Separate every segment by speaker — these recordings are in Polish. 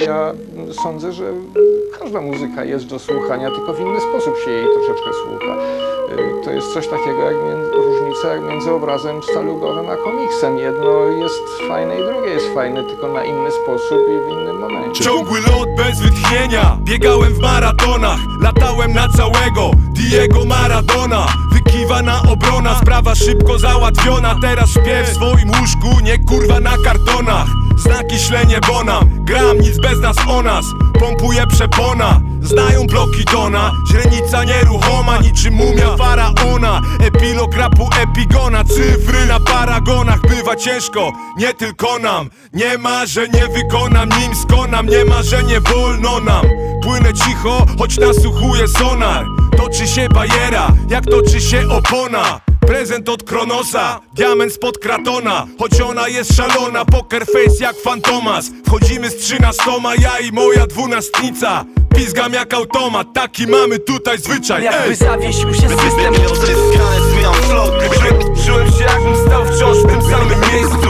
Speaker 1: Ja sądzę, że każda muzyka jest do słuchania, tylko w inny sposób się jej troszeczkę słucha. Y, To jest coś takiego jak różnica między obrazem sztalugowym a komiksem. Jedno jest fajne i drugie jest fajne, tylko na inny sposób i w innym momencie.
Speaker 2: Ciągły lot bez wytchnienia Biegałem w maratonach Latałem na całego Diego Maradona Wykiwana obrona Sprawa szybko załatwiona Teraz śpię w swoim łóżku Nie kurwa na kartonach Znaki ślenie bonam Gram nic bez nas o nas. Pompuje przepona. Znają bloki Dona. Źrenica nieruchoma Niczym mumia faraona. Epilog rapu epigona. Cyfry na paragonach. Bywa ciężko. Nie tylko nam. Nie ma, że nie wykonam Nim. Skonam Nie ma, że nie wolno nam. Płynę cicho Choć nasłuchuję sonar. Toczy się bajera. Jak toczy się opona Prezent od Kronosa, diament spod Kratona. Choć ona jest szalona, poker face jak Fantomas. Wchodzimy z trzynastoma, ja i moja dwunastnica. Pizgam jak automat, taki mamy tutaj zwyczaj
Speaker 3: Jakby
Speaker 2: Ej!
Speaker 3: zawiesił się system
Speaker 2: Odzyskane, zmieniam flot Czułem się jakbym stał wciąż w tym samym miejscu.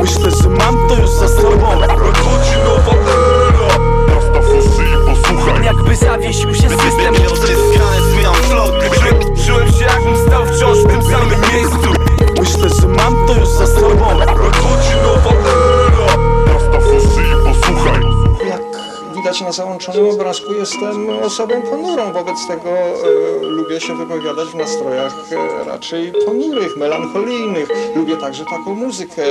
Speaker 3: Myślę, że mam to już za sobą.
Speaker 2: Nadchodzi nowa era. Rastafosy i posłuchaj
Speaker 3: Jakby zawiesił się
Speaker 1: widać na załączonym obrazku, jestem osobą ponurą. Wobec tego e, lubię się wypowiadać w nastrojach e, raczej ponurych, melancholijnych. Lubię także taką muzykę.